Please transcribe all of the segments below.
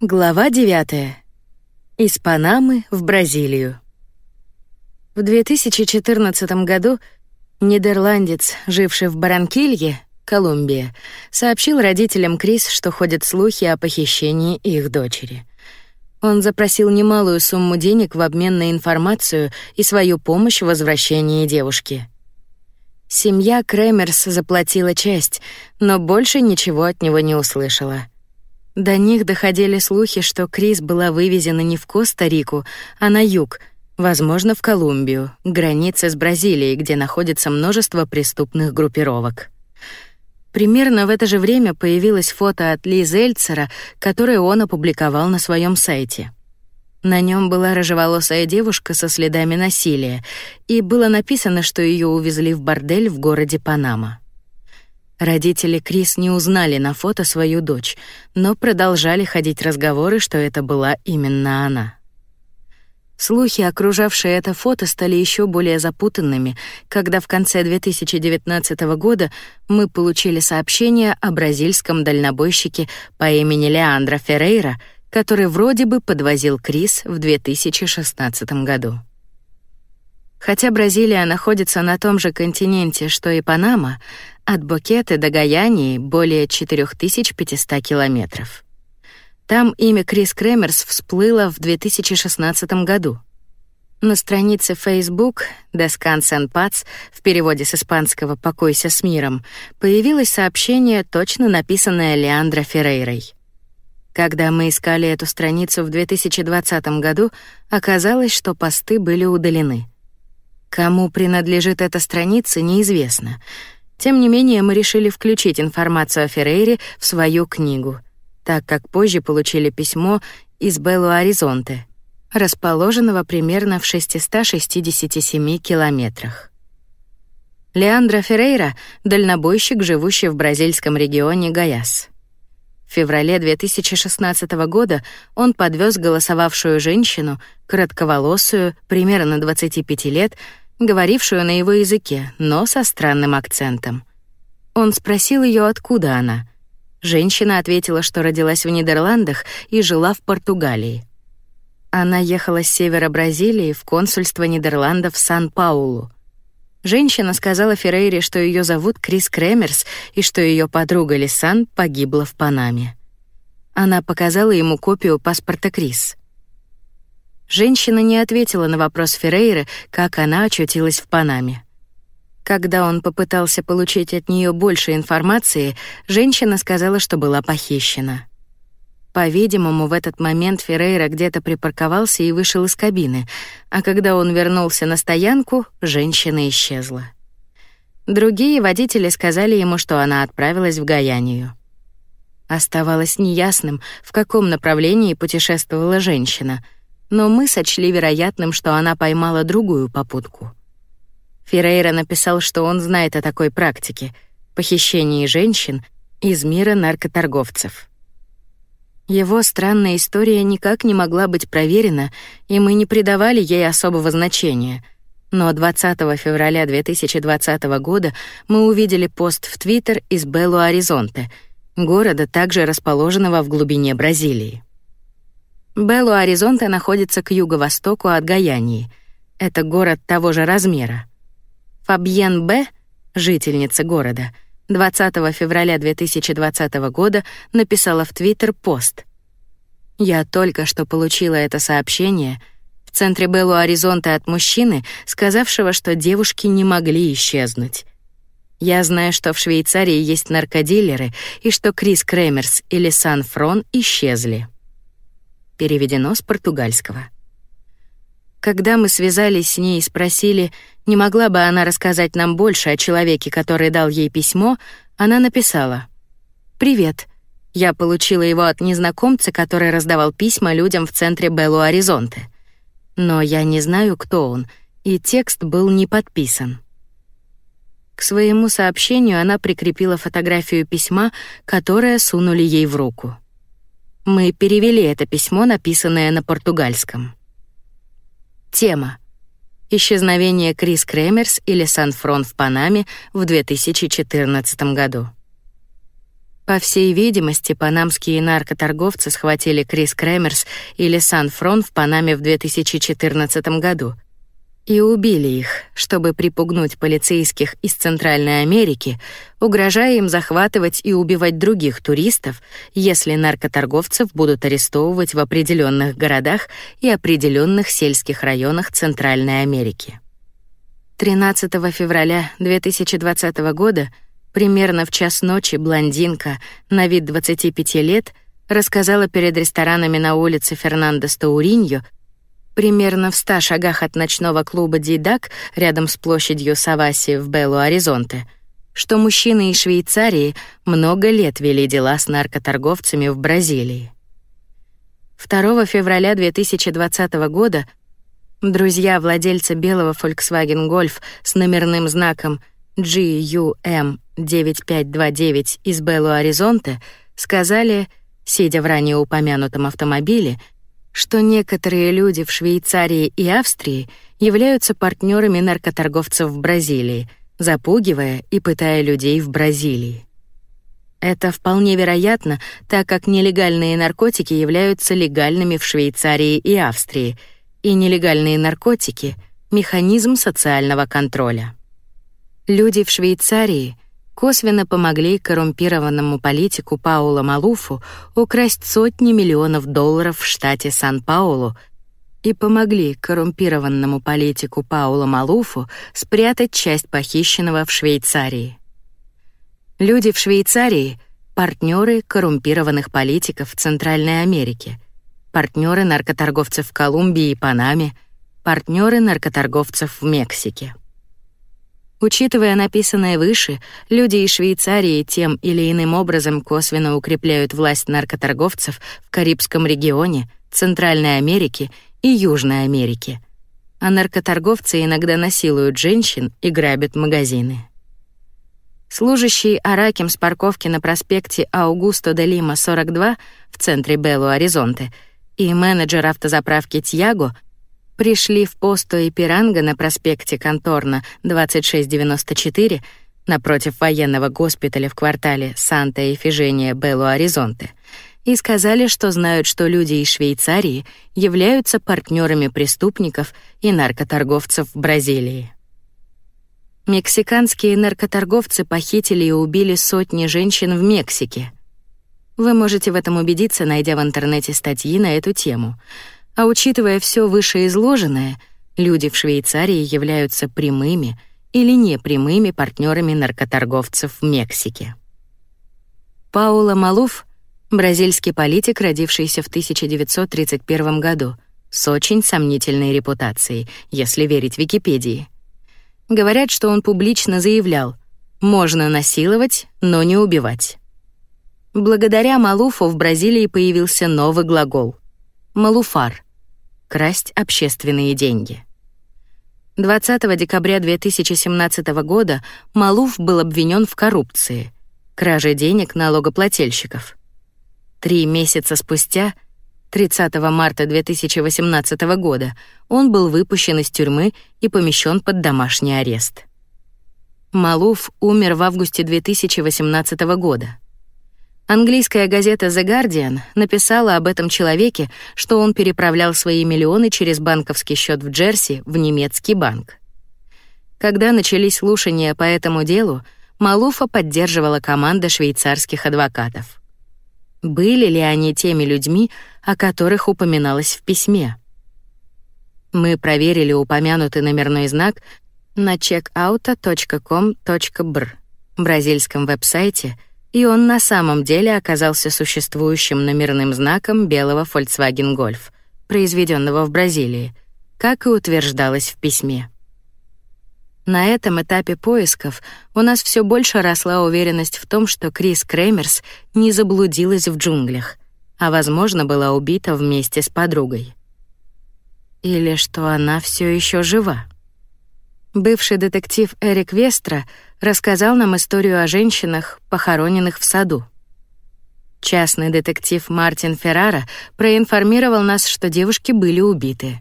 Глава 9. Из Панамы в Бразилию. В 2014 году нидерландец, живший в Баранкилье, Колумбия, сообщил родителям Крис, что ходят слухи о похищении их дочери. Он запросил немалую сумму денег в обмен на информацию и свою помощь в возвращении девушки. Семья Кремерс заплатила часть, но больше ничего от него не услышала. До них доходили слухи, что Крис была вывезена не в Коста-Рику, а на юг, возможно, в Колумбию, к с Бразилией, где находится множество преступных группировок. Примерно в это же время появилось фото от Ли Зельцера, которое он опубликовал на своем сайте. На нем была рыжеволосая девушка со следами насилия, и было написано, что ее увезли в бордель в городе Панама. Родители Крис не узнали на фото свою дочь, но продолжали ходить разговоры, что это была именно она. Слухи, окружавшие это фото, стали еще более запутанными, когда в конце 2019 года мы получили сообщение о бразильском дальнобойщике по имени Леандро Феррейра, который вроде бы подвозил Крис в 2016 году. Хотя Бразилия находится на том же континенте, что и Панама, от Букеты до Гаянии более 4500 километров. Там имя Крис Кремерс всплыло в 2016 году. На странице Facebook Descansa en Paz в переводе с испанского «Покойся с миром» появилось сообщение, точно написанное Леандро Феррейрой. Когда мы искали эту страницу в 2020 году, оказалось, что посты были удалены. Кому принадлежит эта страница, неизвестно — тем не менее, мы решили включить информацию о Феррейре в свою книгу, так как позже получили письмо из Белу-Аризонте, расположенного примерно в 667 километрах. Леандро Феррейра — дальнобойщик, живущий в бразильском регионе Гаяс. В феврале 2016 года он подвез голосовавшую женщину, коротковолосую, примерно 25 лет, говорившую на его языке, но со странным акцентом. Он спросил ее, откуда она. Женщина ответила, что родилась в Нидерландах и жила в Португалии. Она ехала с севера Бразилии в консульство Нидерландов в Сан-Паулу. Женщина сказала Феррейре, что ее зовут Крис Кремерс и что ее подруга Лисан погибла в Панаме. Она показала ему копию паспорта Крис. Женщина не ответила на вопрос Феррейры, как она очутилась в Панаме. Когда он попытался получить от нее больше информации, женщина сказала, что была похищена. По-видимому, в этот момент Феррейра где-то припарковался и вышел из кабины, а когда он вернулся на стоянку, женщина исчезла. Другие водители сказали ему, что она отправилась в Гаянию. Оставалось неясным, в каком направлении путешествовала женщина — но мы сочли вероятным, что она поймала другую попутку. Феррейра написал, что он знает о такой практике — похищении женщин из мира наркоторговцев. Его странная история никак не могла быть проверена, и мы не придавали ей особого значения. Но 20 февраля 2020 года мы увидели пост в Твиттер из Белу-Аризонте, города, также расположенного в глубине Бразилии. Белу-Аризонте находится к юго-востоку от Гаянии. Это город того же размера. Фабьен Б, жительница города, 20 февраля 2020 года написала в Твиттер пост. «Я только что получила это сообщение в центре Белу-Аризонте от мужчины, сказавшего, что девушки не могли исчезнуть. Я знаю, что в Швейцарии есть наркодилеры и что Крис Кремерс или Сан Фрон исчезли» переведено с португальского. Когда мы связались с ней и спросили, не могла бы она рассказать нам больше о человеке, который дал ей письмо, она написала: "Привет. Я получила его от незнакомца, который раздавал письма людям в центре Белу-Аризонте. Но я не знаю, кто он, и текст был не подписан". К своему сообщению она прикрепила фотографию письма, которое сунули ей в руку. Мы перевели это письмо, написанное на португальском. Тема. Исчезновение Крис Кремерс или Сан-Фрон в Панаме в 2014 году. По всей видимости, панамские наркоторговцы схватили Крис Крэмерс или Сан Фрон в Панаме в 2014 году и убили их, чтобы припугнуть полицейских из Центральной Америки, угрожая им захватывать и убивать других туристов, если наркоторговцев будут арестовывать в определенных городах и определенных сельских районах Центральной Америки. 13 февраля 2020 года Примерно в час ночи блондинка, на вид 25 лет, рассказала перед ресторанами на улице Фернандо Стауриньо, примерно в ста шагах от ночного клуба «Дидак» рядом с площадью Саваси в Белу-Оризонте, что мужчины из Швейцарии много лет вели дела с наркоторговцами в Бразилии. 2 февраля 2020 года друзья владельца белого Volkswagen Golf с номерным знаком GUM 9529 из Белу-Оризонте сказали, сидя в ранее упомянутом автомобиле, что некоторые люди в Швейцарии и Австрии являются партнерами наркоторговцев в Бразилии, запугивая и пытая людей в Бразилии. Это вполне вероятно, так как нелегальные наркотики являются легальными в Швейцарии и Австрии, и нелегальные наркотики — механизм социального контроля. Люди в Швейцарии — косвенно помогли коррумпированному политику Пауло Малуфу украсть сотни миллионов долларов в штате Сан-Паулу и помогли коррумпированному политику Пауло Малуфу спрятать часть похищенного в Швейцарии. Люди в Швейцарии — партнеры коррумпированных политиков Центральной Америке, партнеры наркоторговцев в Колумбии и Панаме, партнеры наркоторговцев в Мексике. Учитывая написанное выше, люди из Швейцарии тем или иным образом косвенно укрепляют власть наркоторговцев в Карибском регионе, Центральной Америке и Южной Америке. А наркоторговцы иногда насилуют женщин и грабят магазины. Служащий Араким с парковки на проспекте Аугусто де Лима 42 в центре Белу-Оризонте и менеджер автозаправки Тьяго — пришли в посто Ипиранга на проспекте Конторна 2694 напротив военного госпиталя в квартале Санта-Эфижения Белу-Оризонте и сказали, что знают, что люди из Швейцарии являются партнерами преступников и наркоторговцев в Бразилии. Мексиканские наркоторговцы похитили и убили сотни женщин в Мексике. Вы можете в этом убедиться, найдя в интернете статьи на эту тему — а учитывая все вышеизложенное, люди в Швейцарии являются прямыми или непрямыми партнерами наркоторговцев в Мексике. Паула Малуф — бразильский политик, родившийся в 1931 году, с очень сомнительной репутацией, если верить Википедии. Говорят, что он публично заявлял «можно насиловать, но не убивать». Благодаря Малуфу в Бразилии появился новый глагол — «малуфар», красть общественные деньги. 20 декабря 2017 года Малуф был обвинен в коррупции, краже денег налогоплательщиков. Три месяца спустя, 30 марта 2018 года, он был выпущен из тюрьмы и помещен под домашний арест. Малуф умер в августе 2018 года. Английская газета The Guardian написала об этом человеке, что он переправлял свои миллионы через банковский счет в Джерси в немецкий банк. Когда начались слушания по этому делу, Малуфа поддерживала команда швейцарских адвокатов. Были ли они теми людьми, о которых упоминалось в письме? Мы проверили упомянутый номерной знак на checkauto.com.br, бразильском веб-сайте — и он на самом деле оказался существующим номерным знаком белого Volkswagen Golf, произведенного в Бразилии, как и утверждалось в письме. На этом этапе поисков у нас все больше росла уверенность в том, что Крис Крэмерс не заблудилась в джунглях, а, возможно, была убита вместе с подругой. Или что она все еще жива. Бывший детектив Эрик Вестра рассказал нам историю о женщинах, похороненных в саду. Частный детектив Мартин Феррара проинформировал нас, что девушки были убиты.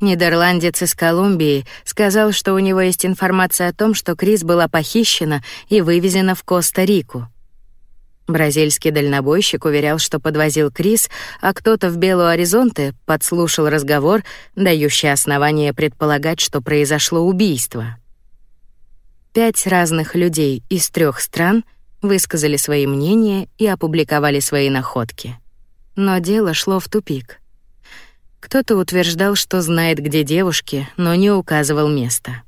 Нидерландец из Колумбии сказал, что у него есть информация о том, что Крис была похищена и вывезена в Коста-Рику. Бразильский дальнобойщик уверял, что подвозил Крис, а кто-то в Белу-Оризонте подслушал разговор, дающий основание предполагать, что произошло убийство. Пять разных людей из трех стран высказали свои мнения и опубликовали свои находки. Но дело шло в тупик. Кто-то утверждал, что знает, где девушки, но не указывал место.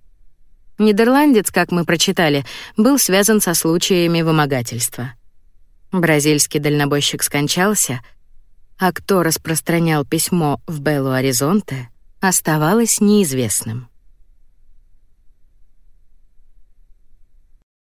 Нидерландец, как мы прочитали, был связан со случаями вымогательства — Бразильский дальнобойщик скончался, а кто распространял письмо в Белу-Оризонте, оставалось неизвестным.